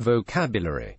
Vocabulary.